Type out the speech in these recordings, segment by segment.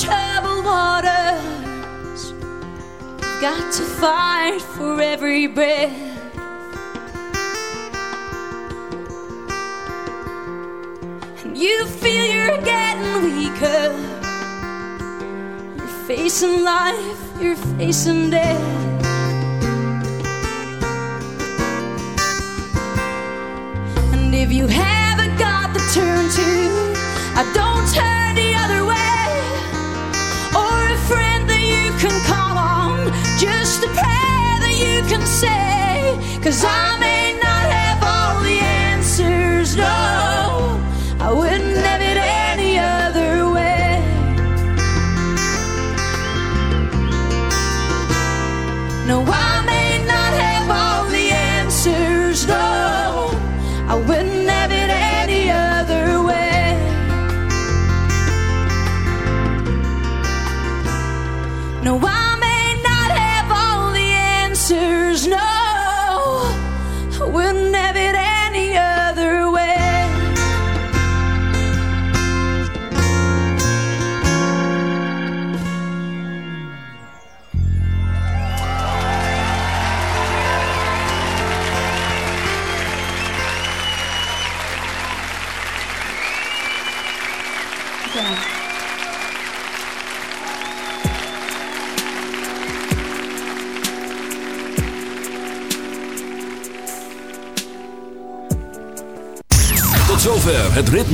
troubled waters. Got to fight for every breath. And you feel you're getting weaker. You're facing life, you're facing death. And if you haven't got the turn to, I don't turn the other Cause I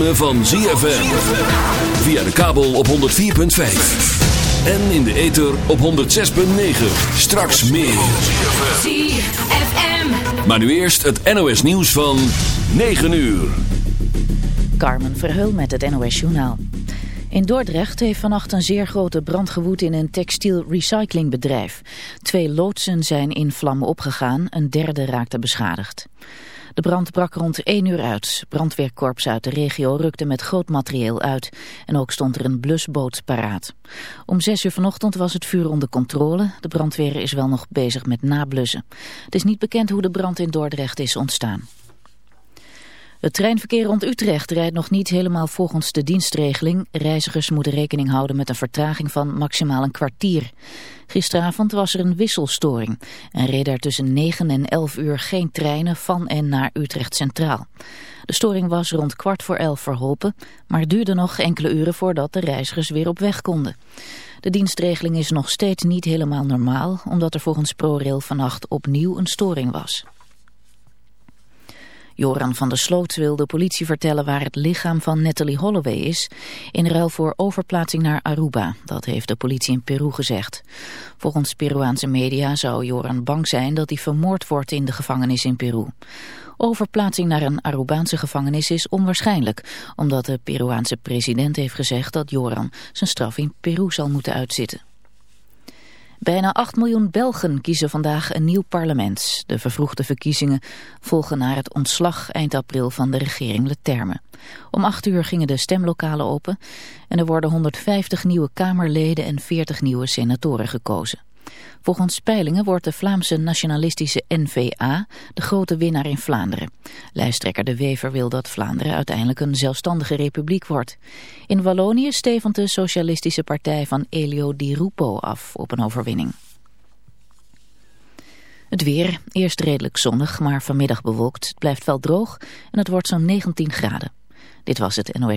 ritme van ZFM. Via de kabel op 104.5. En in de ether op 106.9. Straks meer. ZFM. Maar nu eerst het NOS nieuws van 9 uur. Carmen Verheul met het NOS Journaal. In Dordrecht heeft vannacht een zeer grote brand gewoed in een textiel recyclingbedrijf. Twee loodsen zijn in vlammen opgegaan, een derde raakte beschadigd. De brand brak rond 1 uur uit. Brandweerkorps uit de regio rukte met groot materieel uit. En ook stond er een blusboot paraat. Om 6 uur vanochtend was het vuur onder controle. De brandweer is wel nog bezig met nablussen. Het is niet bekend hoe de brand in Dordrecht is ontstaan. Het treinverkeer rond Utrecht rijdt nog niet helemaal volgens de dienstregeling. Reizigers moeten rekening houden met een vertraging van maximaal een kwartier. Gisteravond was er een wisselstoring en reed er tussen 9 en 11 uur geen treinen van en naar Utrecht Centraal. De storing was rond kwart voor elf verholpen, maar duurde nog enkele uren voordat de reizigers weer op weg konden. De dienstregeling is nog steeds niet helemaal normaal, omdat er volgens ProRail vannacht opnieuw een storing was. Joran van der Sloot wil de politie vertellen waar het lichaam van Natalie Holloway is, in ruil voor overplaatsing naar Aruba. Dat heeft de politie in Peru gezegd. Volgens Peruaanse media zou Joran bang zijn dat hij vermoord wordt in de gevangenis in Peru. Overplaatsing naar een Arubaanse gevangenis is onwaarschijnlijk, omdat de Peruaanse president heeft gezegd dat Joran zijn straf in Peru zal moeten uitzitten. Bijna 8 miljoen Belgen kiezen vandaag een nieuw parlement. De vervroegde verkiezingen volgen naar het ontslag eind april van de regering Leterme. Om 8 uur gingen de stemlokalen open en er worden 150 nieuwe Kamerleden en 40 nieuwe senatoren gekozen. Volgens peilingen wordt de Vlaamse nationalistische N-VA de grote winnaar in Vlaanderen. Lijsttrekker De Wever wil dat Vlaanderen uiteindelijk een zelfstandige republiek wordt. In Wallonië stevend de socialistische partij van Elio Di Rupo af op een overwinning. Het weer, eerst redelijk zonnig, maar vanmiddag bewolkt. Het blijft wel droog en het wordt zo'n 19 graden. Dit was het NOS.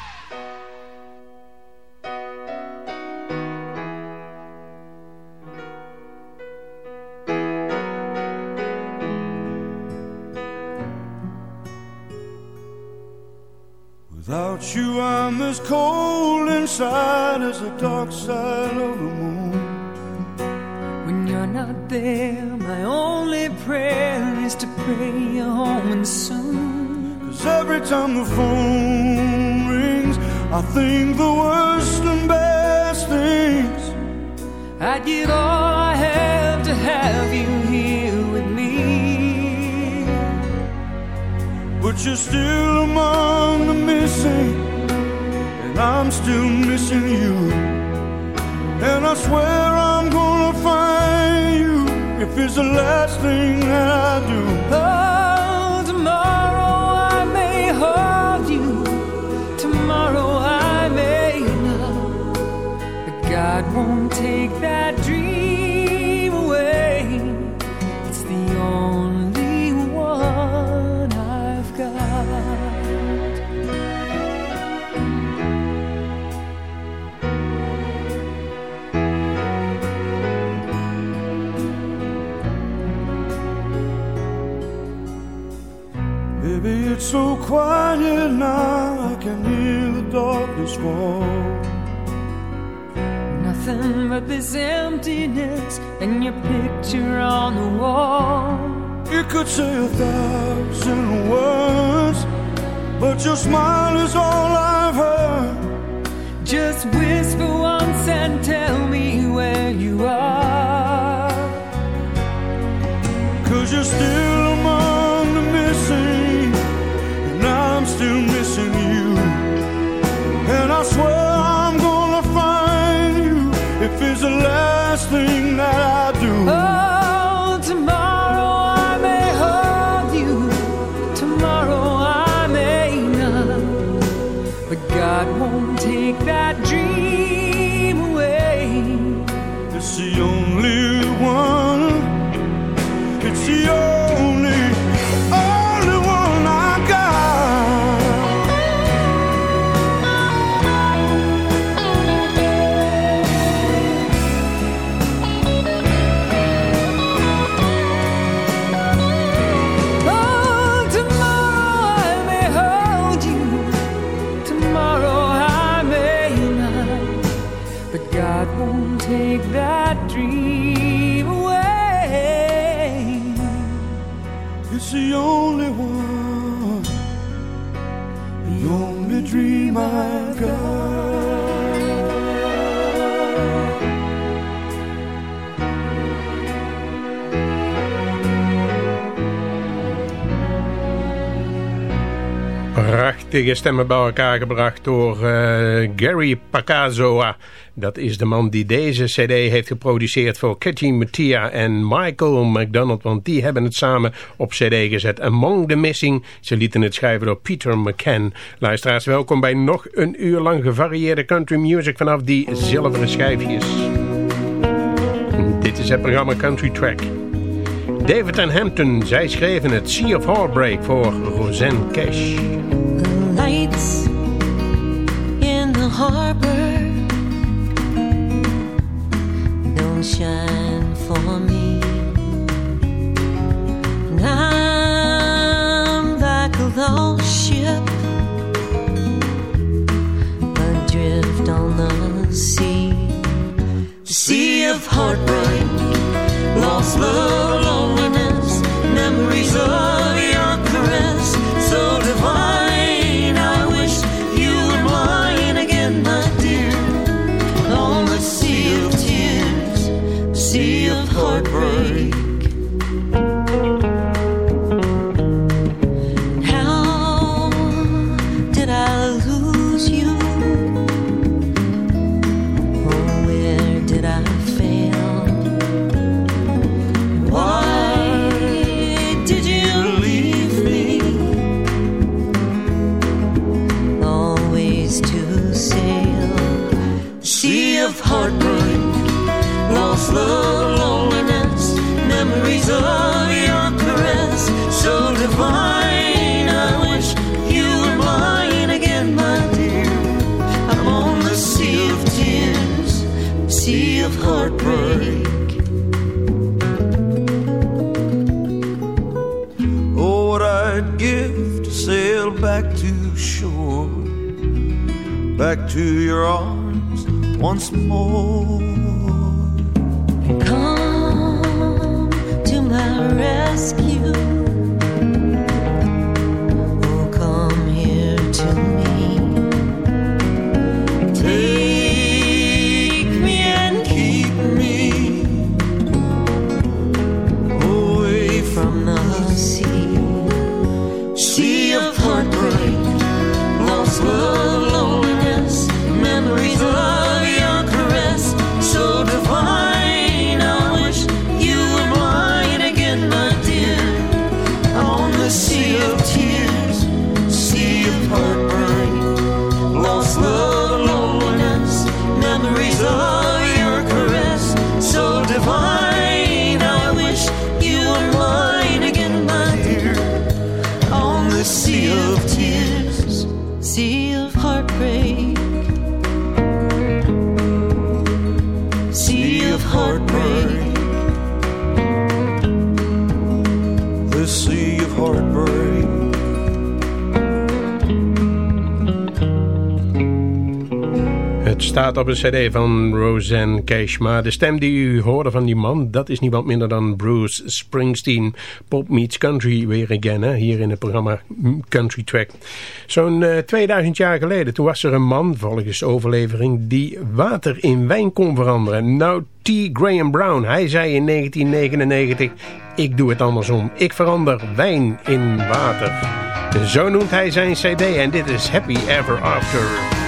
You, I'm as cold inside as the dark side of the moon. When you're not there, my only prayer is to pray you're home and soon. Cause every time the phone rings, I think the worst and best things. I'd give all I have to have you here with me. But you're still among the missing, I'm still missing you. And I swear I'm gonna find you if it's the last thing that I do. Oh, tomorrow I may hold you. Tomorrow I may not. But God won't so quiet now, I can hear the darkness fall. Nothing but this emptiness and your picture on the wall. You could say a thousand words, but your smile is all I've heard. Just whisper once and tell me where you are. Cause you're still still missing you. And I swear I'm gonna find you if it's the last thing that I Prachtige stemmen bij elkaar gebracht door eh, Gary Pacazoa. Dat is de man die deze cd heeft geproduceerd voor Katy Mattia en Michael McDonald. Want die hebben het samen op cd gezet. Among the Missing, ze lieten het schrijven door Peter McCann. Luisteraars, welkom bij nog een uur lang gevarieerde country music vanaf die zilveren schijfjes. Dit is het programma Country Track. David en Hampton, zij schreven het Sea of Heartbreak voor Roseanne Cash. Harbor don't shine for me. And I'm like a lost ship adrift on the sea. The sea of heartbreak, lost love, back to your arms once more. Come to my rescue. Oh, come here to me. Take me and keep me away from the sea, sea of heartbreak, lost love. staat op een cd van Roseanne Cash. Maar de stem die u hoorde van die man, dat is niemand minder dan Bruce Springsteen. Pop meets country weer again, hier in het programma Country Track. Zo'n eh, 2000 jaar geleden, toen was er een man, volgens overlevering, die water in wijn kon veranderen. Nou, T. Graham Brown, hij zei in 1999, ik doe het andersom. Ik verander wijn in water. Zo noemt hij zijn cd en dit is Happy Ever After.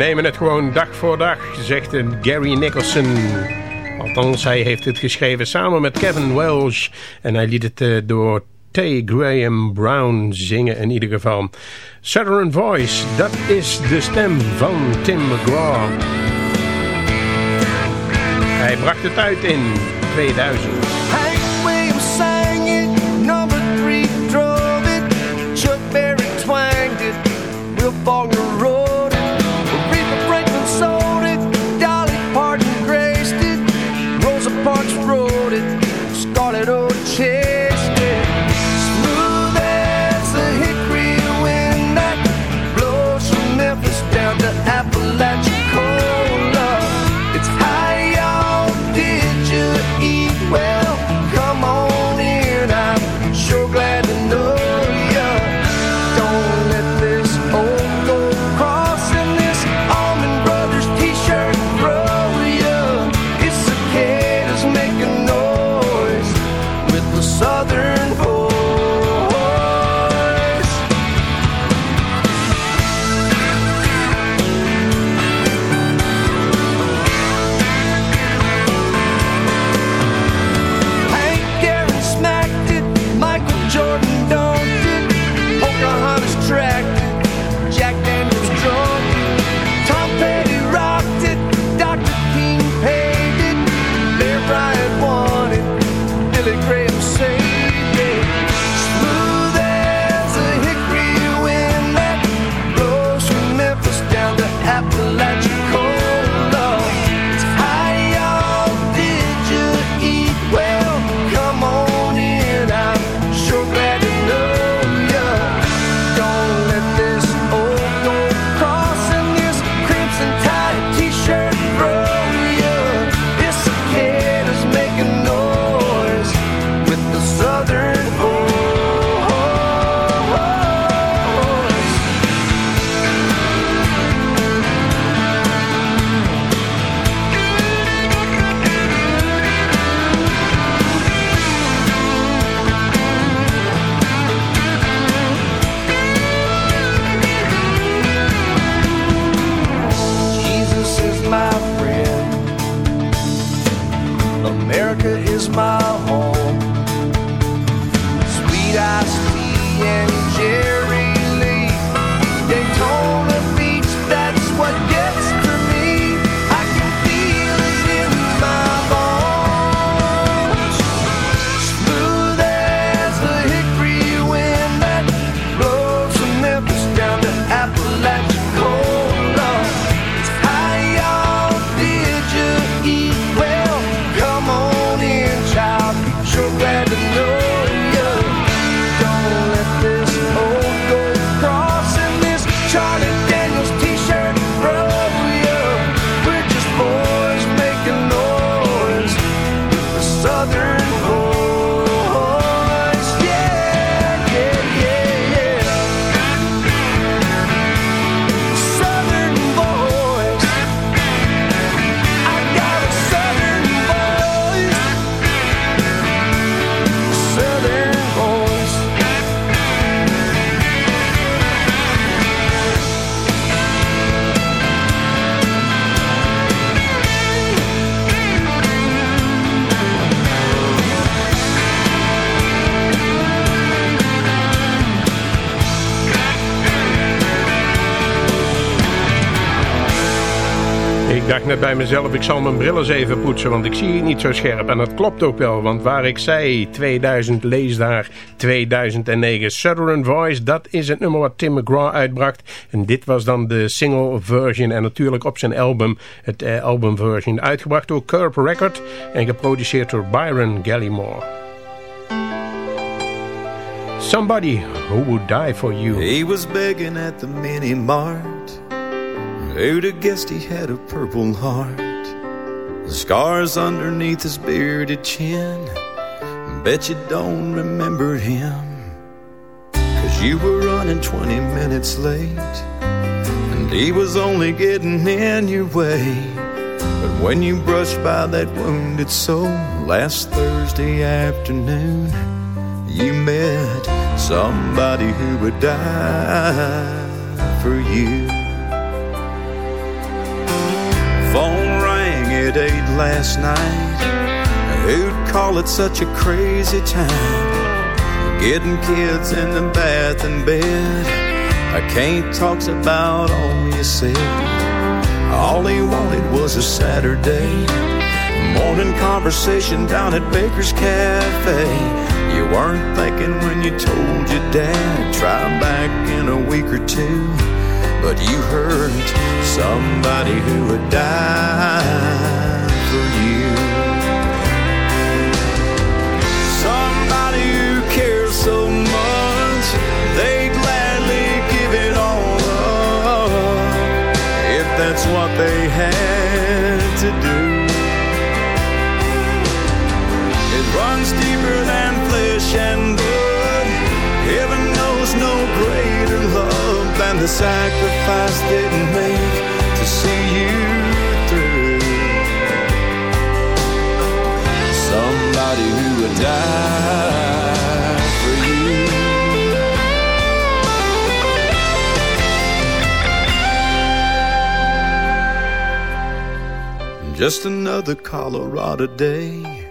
Nemen het gewoon dag voor dag, zegt Gary Nicholson. Althans, hij heeft het geschreven samen met Kevin Welsh. En hij liet het uh, door T. Graham Brown zingen in ieder geval. Southern Voice, dat is de stem van Tim McGraw. Hij bracht het uit in 2000. Hank bij mezelf, ik zal mijn bril eens even poetsen, want ik zie het niet zo scherp. En dat klopt ook wel, want waar ik zei 2000 lees daar 2009. Southern Voice, dat is het nummer wat Tim McGraw uitbracht. En dit was dan de single version en natuurlijk op zijn album, het eh, album version. Uitgebracht door Curb Record en geproduceerd door Byron Gallimore. Somebody who would die for you. He was begging at the mini mart. Who'd have guessed he had a purple heart? The scars underneath his bearded chin. Bet you don't remember him. Cause you were running 20 minutes late. And he was only getting in your way. But when you brushed by that wounded soul last Thursday afternoon, you met somebody who would die for you. At eight last night. Who'd call it such a crazy time? Getting kids in the bath and bed. I can't talk about all you said. All he wanted was a Saturday morning conversation down at Baker's Cafe. You weren't thinking when you told your dad, try back in a week or two. But you hurt somebody who would die for you. Somebody who cares so much, they gladly give it all up if that's what they had to do. It runs deeper than flesh and blood. The sacrifice didn't make to see you through. Somebody who would die for you. Just another Colorado day.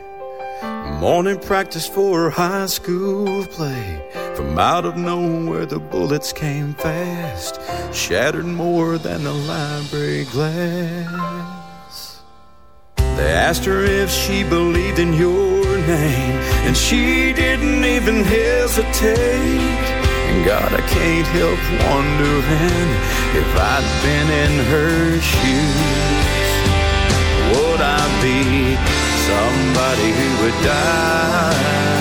Morning practice for high school play. From out of nowhere, the bullets came fast, shattered more than the library glass. They asked her if she believed in your name, and she didn't even hesitate. And God, I can't help wondering if I'd been in her shoes. Would I be somebody who would die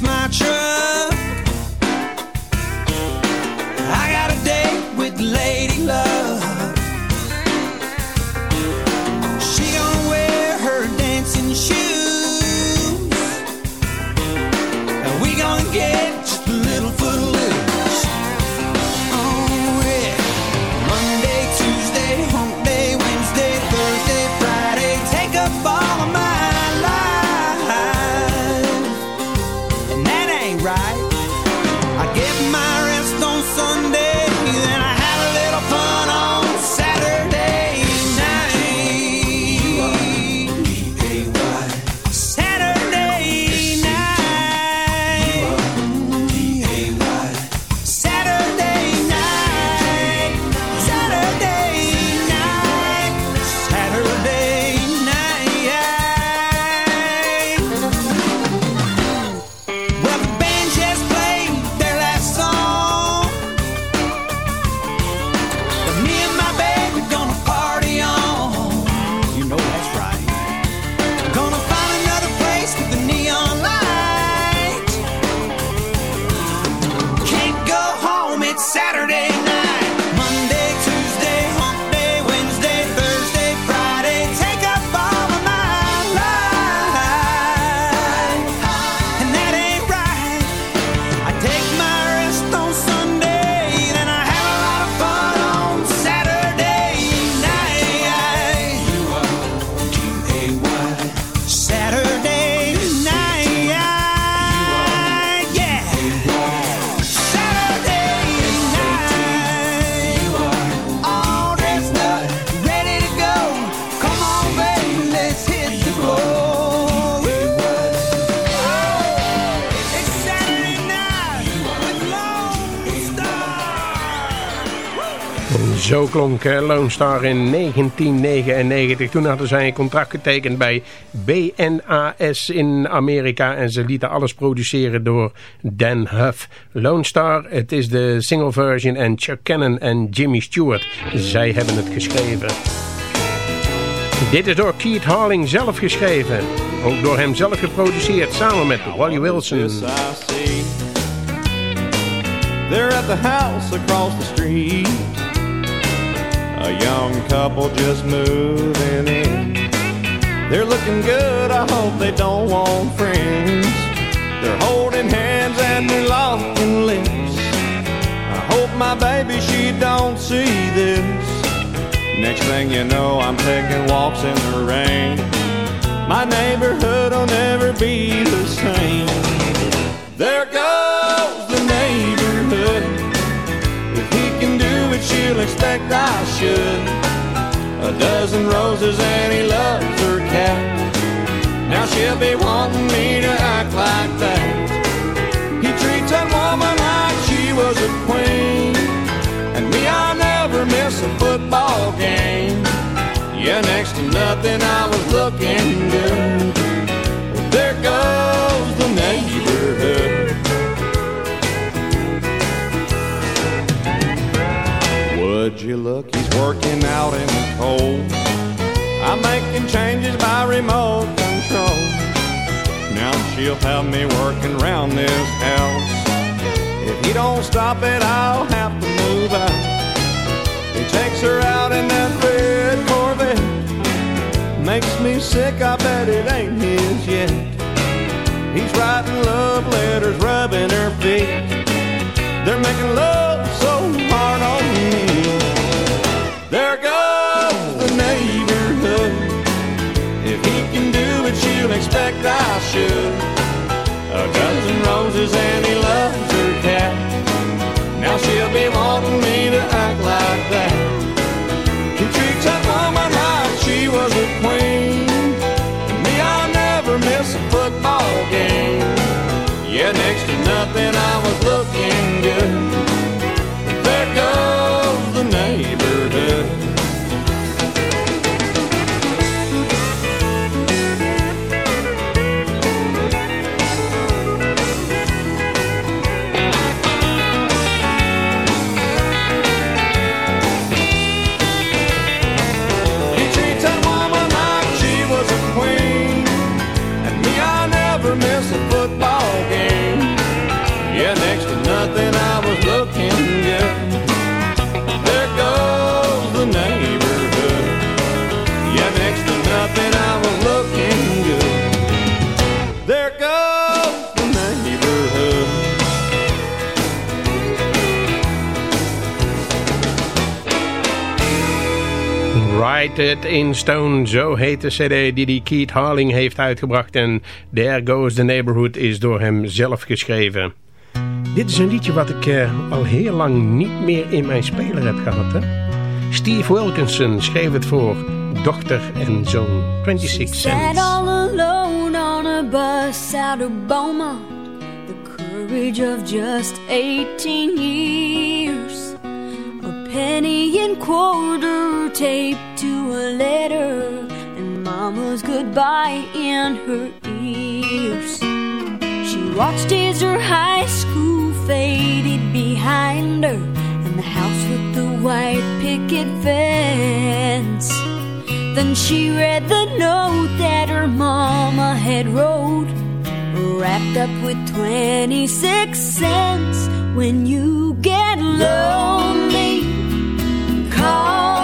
wax my truck. Zo klonk eh, Lone Star in 1999. Toen hadden zij een contract getekend bij BNAS in Amerika. En ze lieten alles produceren door Dan Huff. Lone Star, het is de single version. En Chuck Cannon en Jimmy Stewart, zij hebben het geschreven. Dit is door Keith Harling zelf geschreven. Ook door hem zelf geproduceerd, samen met Wally Wilson. They're at the house across the street. A young couple just moving in. They're looking good, I hope they don't want friends. They're holding hands and they're locking lips. I hope my baby, she don't see this. Next thing you know, I'm taking walks in the rain. My neighborhood'll never be the same. There goes she'll expect I should. A dozen roses and he loves her cat. Now she'll be wanting me to act like that. He treats that woman like she was a queen. And me, I never miss a football game. Yeah, next to nothing, I was looking good. You look, he's working out in the cold. I'm making changes by remote control. Now she'll have me working around this house. If he don't stop it, I'll have to move out. He takes her out in that red Corvette. Makes me sick, I bet it ain't his yet. He's writing love letters, rubbing her feet. They're making love There goes the neighborhood. If he can do it, she'll expect I should. A dozen roses and he loves her cat. Now she'll be wanting me to act like that. It in Stone, zo heet de cd die die Keith Harling heeft uitgebracht. En There Goes the Neighborhood is door hem zelf geschreven. Dit is een liedje wat ik eh, al heel lang niet meer in mijn speler heb gehad. Hè? Steve Wilkinson schreef het voor dochter en zoon 26 Sat cents. all alone on a bus out of Beaumont. The courage of just 18 years. Penny and quarter taped to a letter. And mama's goodbye in her ears. She watched as her high school faded behind her. And the house with the white picket fence. Then she read the note that her mama had wrote, wrapped up with 26 cents. When you get lonely, call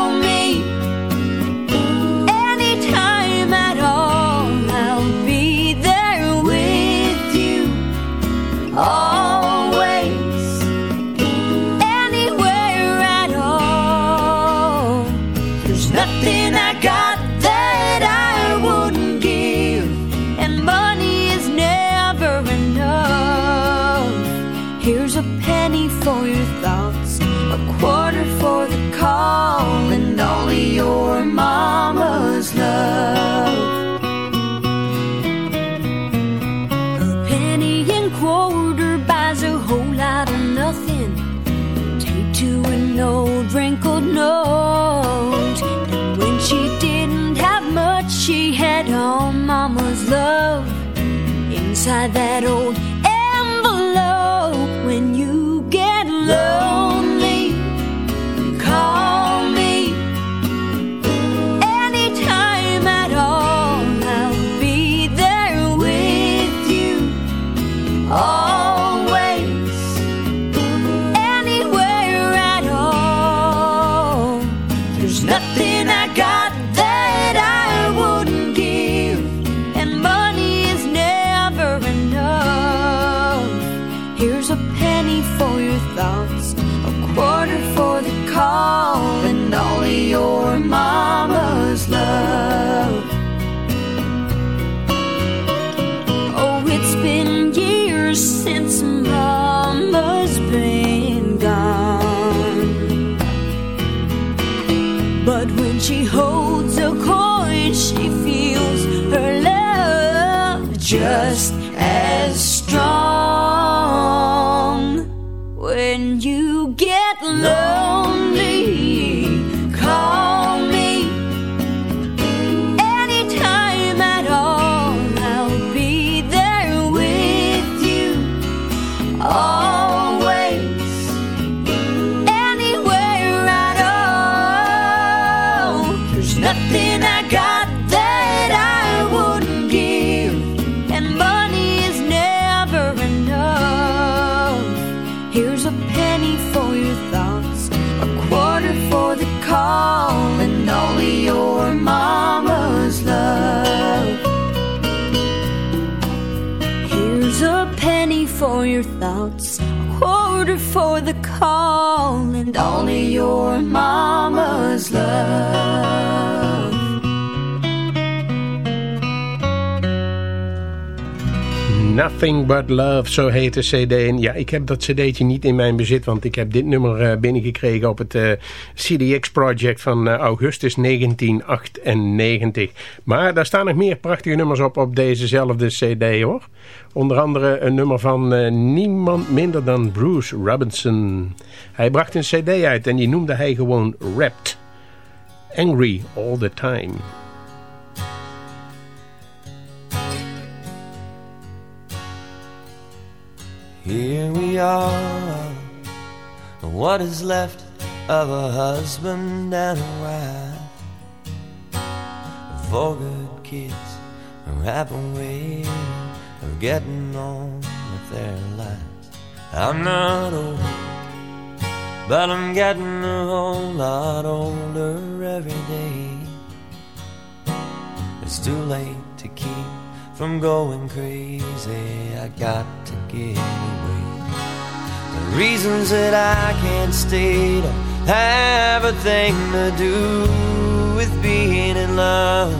love inside that old Nothing But Love, zo heet de cd. En ja, ik heb dat cd'tje niet in mijn bezit, want ik heb dit nummer eh, binnengekregen op het eh, CDX Project van eh, augustus 1998. Maar daar staan nog meer prachtige nummers op op dezezelfde cd hoor. Onder andere een nummer van niemand minder dan Bruce Robinson. Hij bracht een cd uit en die noemde hij gewoon Wrapped. Angry All The Time. Here we are, what is left of a husband and a wife. Four good kids who have a way of getting on with their lives. I'm not old, but I'm getting a whole lot older every day. It's too late from going crazy. I got to get away. The reasons that I can't stay don't have a thing to do with being in love.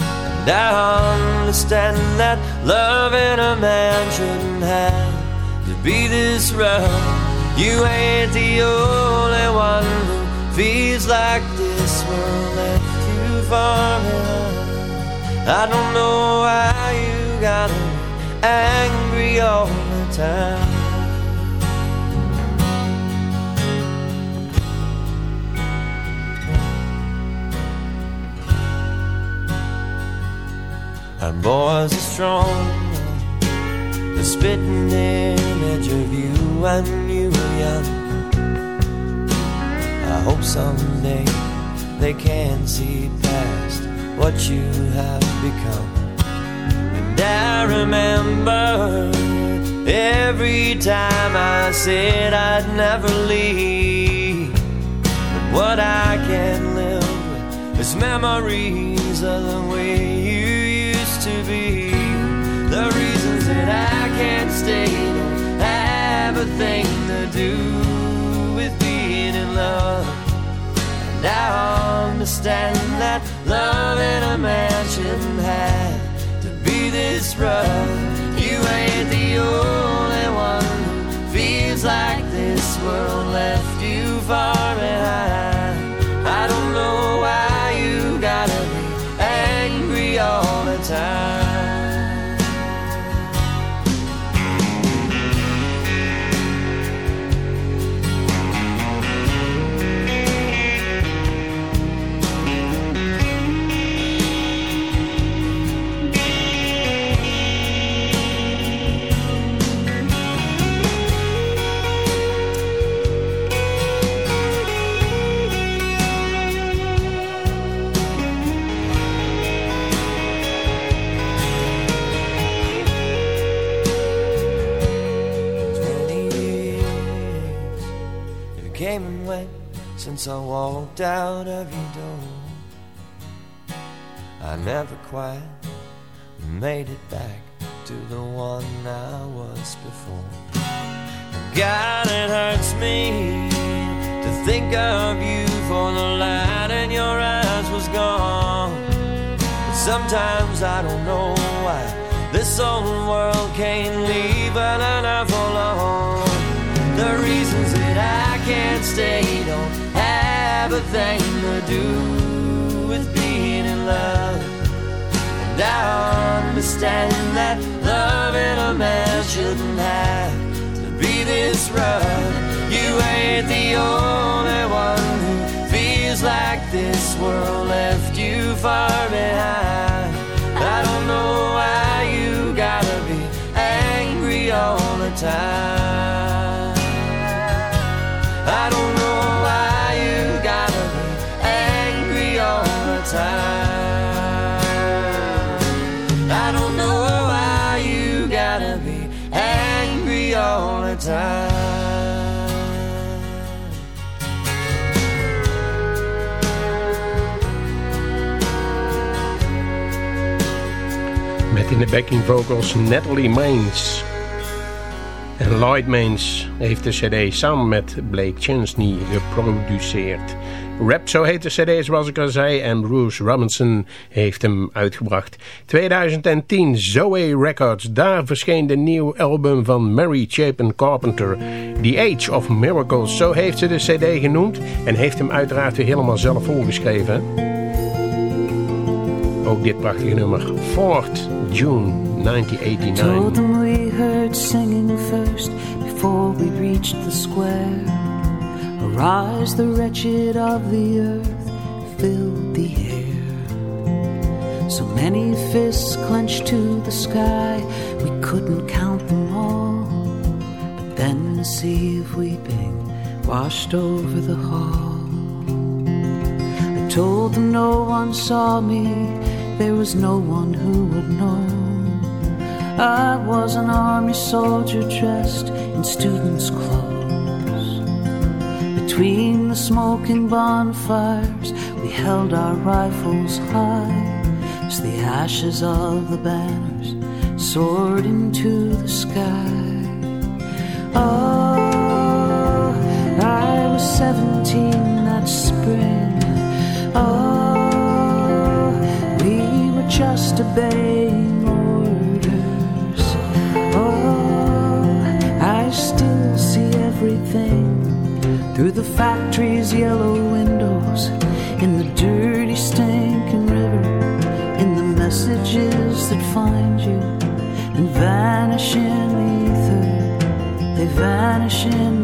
And I understand that loving a man shouldn't have to be this rough. You ain't the only one who feels like this world left you far. I don't know why you be angry all the time. Our boys are strong, the spitting image of you when you were young. I hope someday they can see past what you have become. And I remember every time I said I'd never leave. But what I can live with is memories of the way you used to be. The reasons that I can't stay don't have a thing to do And I understand that love in a man shouldn't have to be this rough. You ain't the only one who feels like this world left you far behind. I don't know why you gotta be angry all the time. Since I walked out of your door. I never quite made it back to the one I was before. God, it hurts me to think of you for the light in your eyes was gone. But sometimes I don't know why this old world can't thing to do with being in love. And I understand that loving a man shouldn't have to be this rough. You ain't the only one who feels like this world left you far behind. I don't know why you gotta be angry all the time. I don't in de backing vocals Natalie Maines. En Lloyd Maines heeft de cd samen met Blake Chesney geproduceerd. Rap, zo heet de cd zoals ik al zei. En Bruce Robinson heeft hem uitgebracht. 2010, Zoe Records. Daar verscheen de nieuwe album van Mary Chapin Carpenter. The Age of Miracles, zo heeft ze de cd genoemd. En heeft hem uiteraard weer helemaal zelf voorgeschreven. Ook dit prachtige nummer. 4th June 1989. Told them we heard singing first before we reached the square. Arise, the wretched of the earth filled the air. So many fists clenched to the sky, we couldn't count them all. But then a sea of weeping washed over the hall. I told them no one saw me, there was no one who would know. I was an army soldier dressed in student's clothes. Between the smoking bonfires, we held our rifles high as the ashes of the banners soared into the sky. Oh, I was seventeen that spring. Oh, just obeying orders. Oh, I still see everything through the factory's yellow windows, in the dirty, stinking river, in the messages that find you and vanish in the ether. They vanish in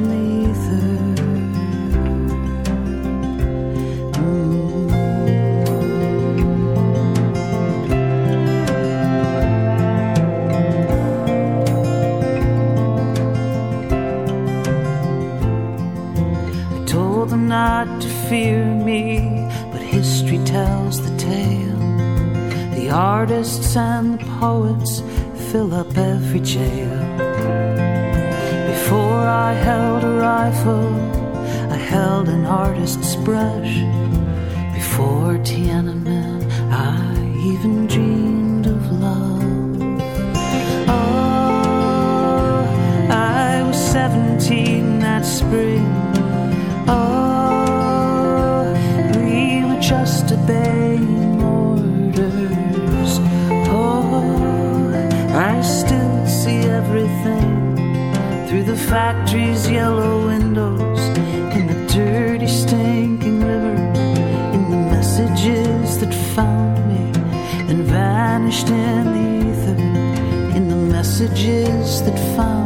fear me, but history tells the tale. The artists and the poets fill up every jail. Before I held a rifle, I held an artist's brush. Before Tiananmen, I even dreamed I still see everything through the factory's yellow windows, in the dirty, stinking river, in the messages that found me and vanished in the ether, in the messages that found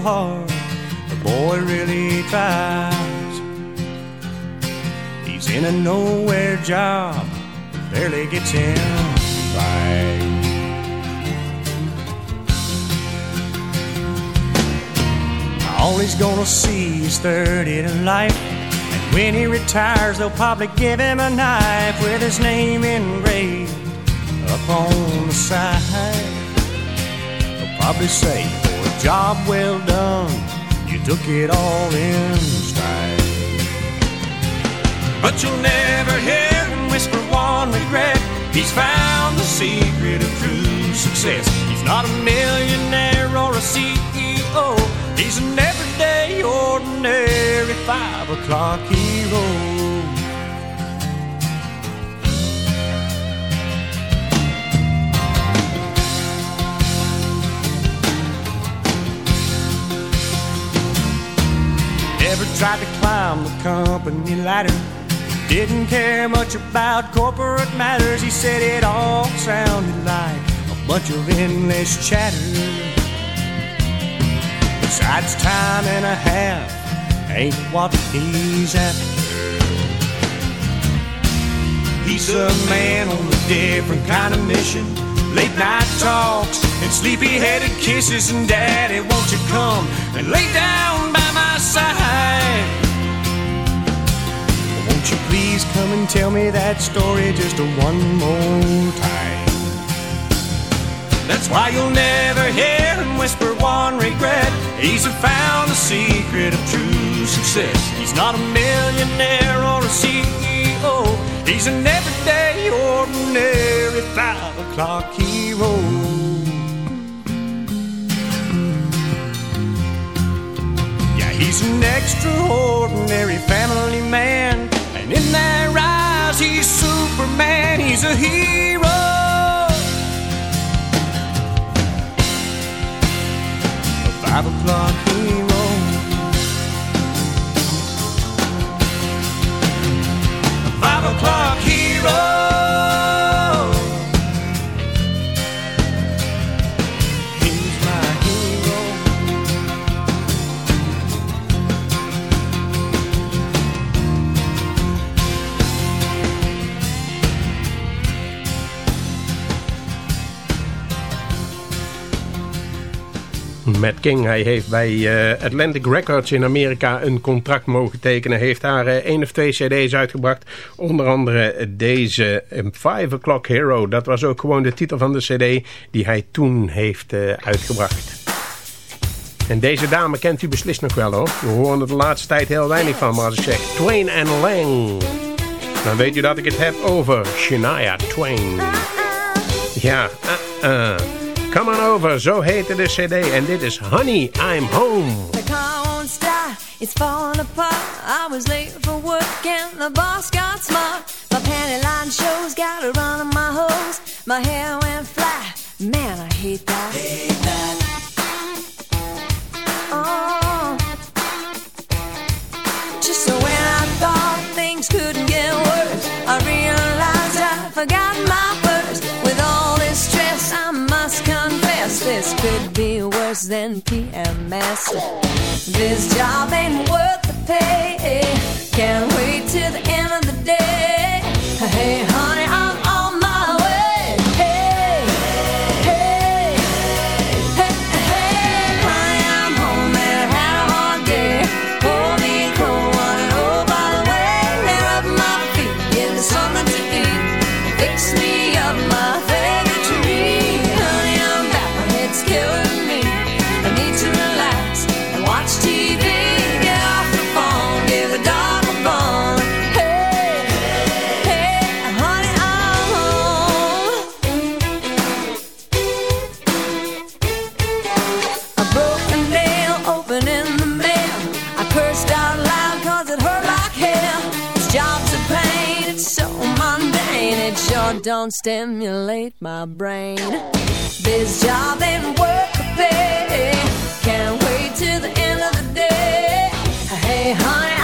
hard. The boy really tries. He's in a nowhere job, barely gets him by. All he's gonna see is 30 to life. And when he retires, they'll probably give him a knife with his name engraved up on the side. They'll probably say, job well done, you took it all in stride. But you'll never hear him whisper one regret. He's found the secret of true success. He's not a millionaire or a CEO. He's an everyday, ordinary five o'clock hero. Tried to climb the company ladder. Didn't care much about corporate matters. He said it all sounded like a bunch of endless chatter. Besides, time and a half ain't what he's after. He's a man on a different kind of mission. Late night talks and sleepy headed kisses. And daddy, won't you come and lay down by side? Won't you please come and tell me that story just one more time? That's why you'll never hear him whisper one regret. He's found the secret of true success. He's not a millionaire or a CEO. He's an everyday, ordinary five o'clock hero. He's an extraordinary family man. And in their eyes, he's Superman. He's a hero. A five o'clock hero. A five o'clock hero. Matt King, hij heeft bij eh, Atlantic Records in Amerika een contract mogen tekenen. Heeft daar eh, één of twee cd's uitgebracht. Onder andere deze eh, Five O'Clock Hero. Dat was ook gewoon de titel van de cd die hij toen heeft uitgebracht. En deze dame kent u beslist nog wel hoor. We horen er de laatste tijd heel weinig van. Maar als ik zeg Twain and Lang, dan weet u dat ik het heb over Shania Twain. Ja, uh-uh. Come on over, zo heette de cd. En dit is Honey, I'm Home. The car won't start, It's falling apart. I was late for work and the boss got smart. My panty line shows got a run on my hose. My hair went. Man, I hate that. Hate that. Oh. Just so when I thought things couldn't get worse, could be worse than PMS. This job ain't worth the pay. Can't wait till the end of the day. Hey, honey, I'm Don't stimulate my brain. This job ain't worth the pay. Can't wait till the end of the day. Hey, honey,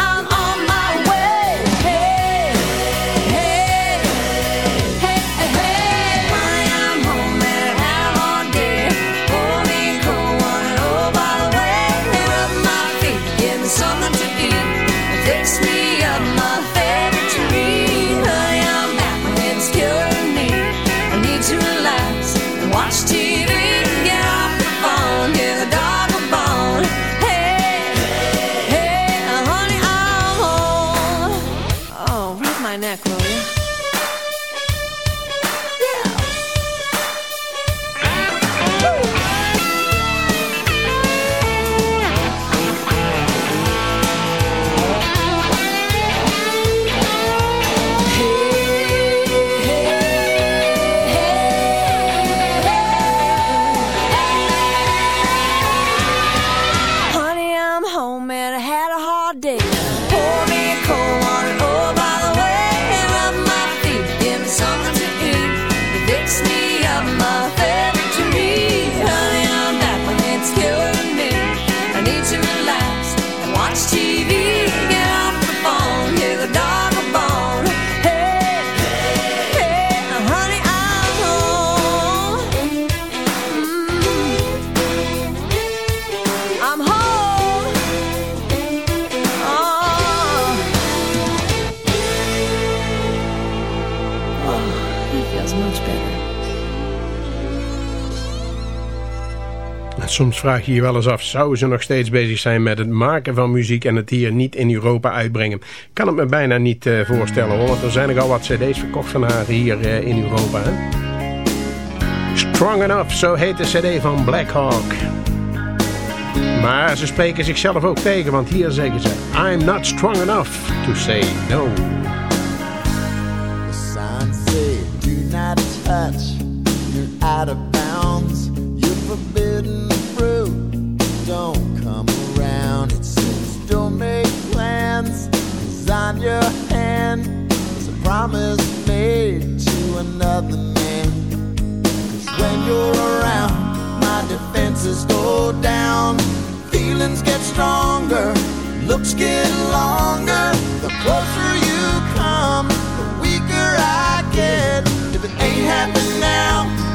vraag je je wel eens af, zou ze nog steeds bezig zijn met het maken van muziek en het hier niet in Europa uitbrengen? Kan het me bijna niet eh, voorstellen hoor, want er zijn nogal wat cd's verkocht van haar hier eh, in Europa. Strong Enough, zo heet de cd van Black Hawk. Maar ze spreken zichzelf ook tegen, want hier zeggen ze... I'm not strong enough to say no. The signs say, do not touch. You're out of bounds. You're forbidden. Don't come around. It says, don't make plans. Cause on your hand is a promise made to another man. Cause when you're around, my defenses go down. Feelings get stronger. Looks get longer. The closer you come, the weaker I get. If it ain't happening now,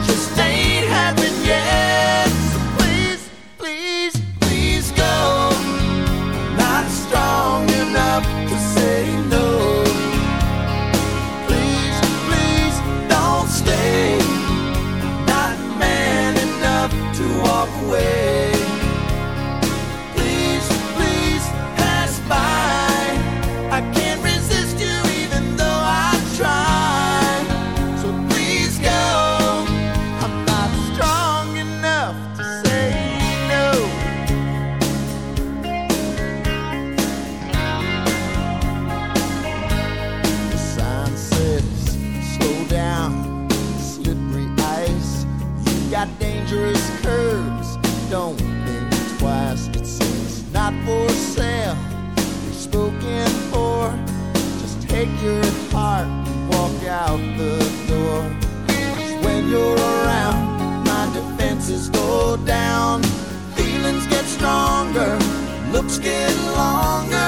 Get longer.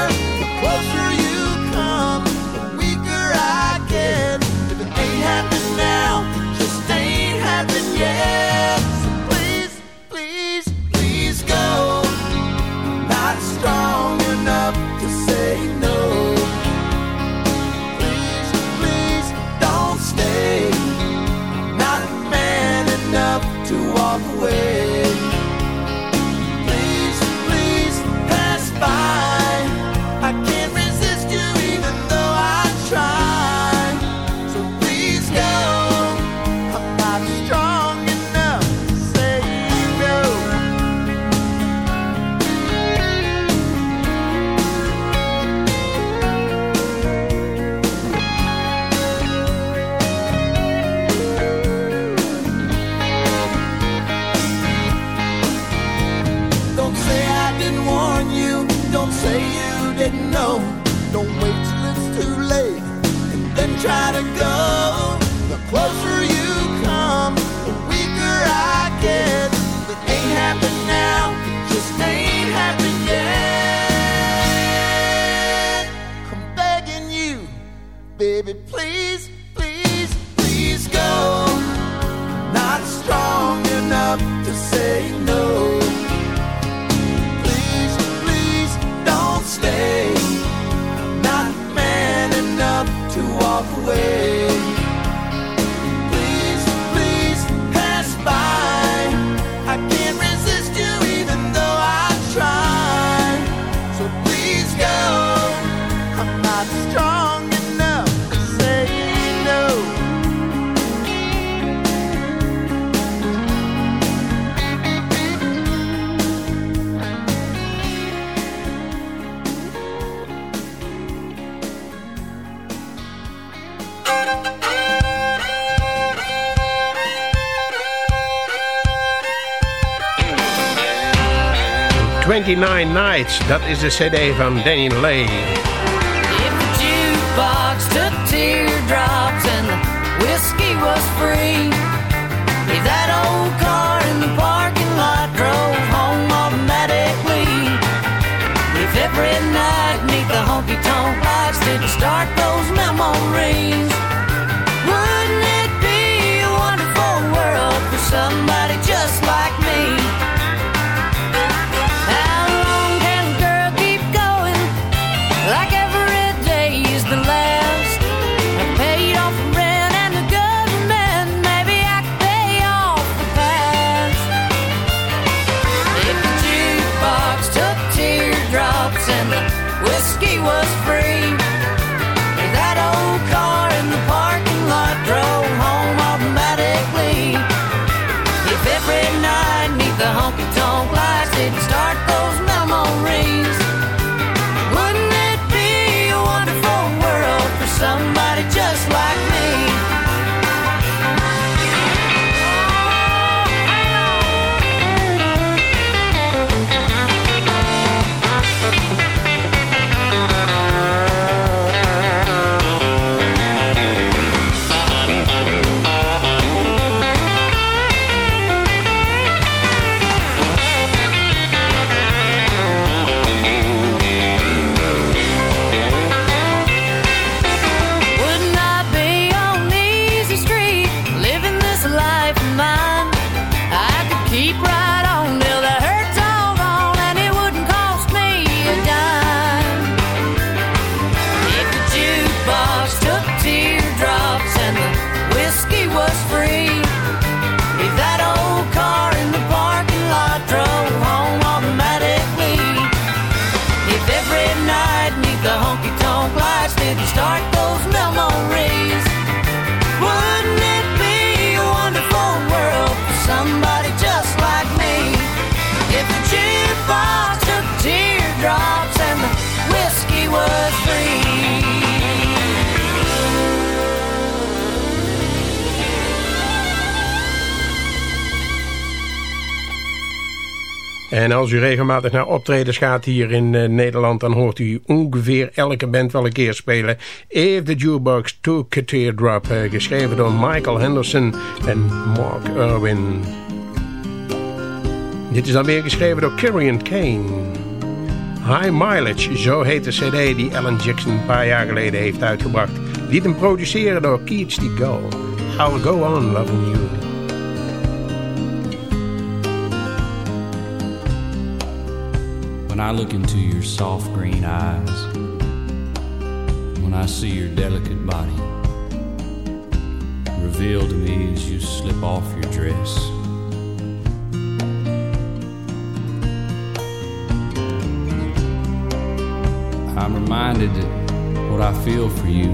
99 Nights, dat is de cd van Danni Leigh. If the jukebox took teardrops and the whiskey was free If that old car in the parking lot drove home automatically If every night the honky-tonk lights didn't start those memories Wouldn't it be a wonderful world for somebody En als u regelmatig naar optredens gaat hier in uh, Nederland... dan hoort u ongeveer elke band wel een keer spelen. If the Jukebox Took a Teardrop. Uh, geschreven door Michael Henderson en Mark Irwin. Dit is dan weer geschreven door Kirian Kane. High Mileage, zo heet de cd die Alan Jackson een paar jaar geleden heeft uitgebracht. Liet hem produceren door Keith Gull. I'll go on loving you. When I look into your soft green eyes, when I see your delicate body, revealed to me as you slip off your dress. I'm reminded that what I feel for you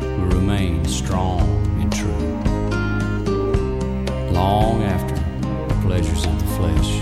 will remain strong and true long after the pleasures of the flesh.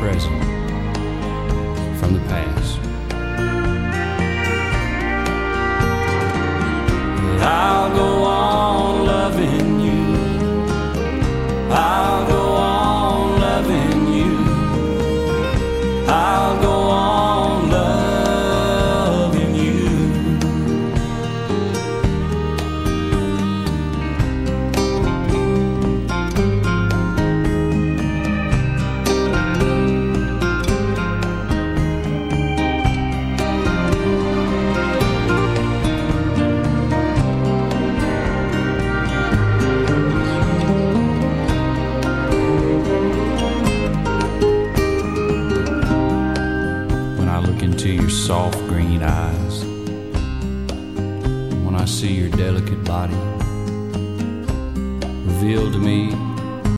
Present from the past. I'll go on body, revealed to me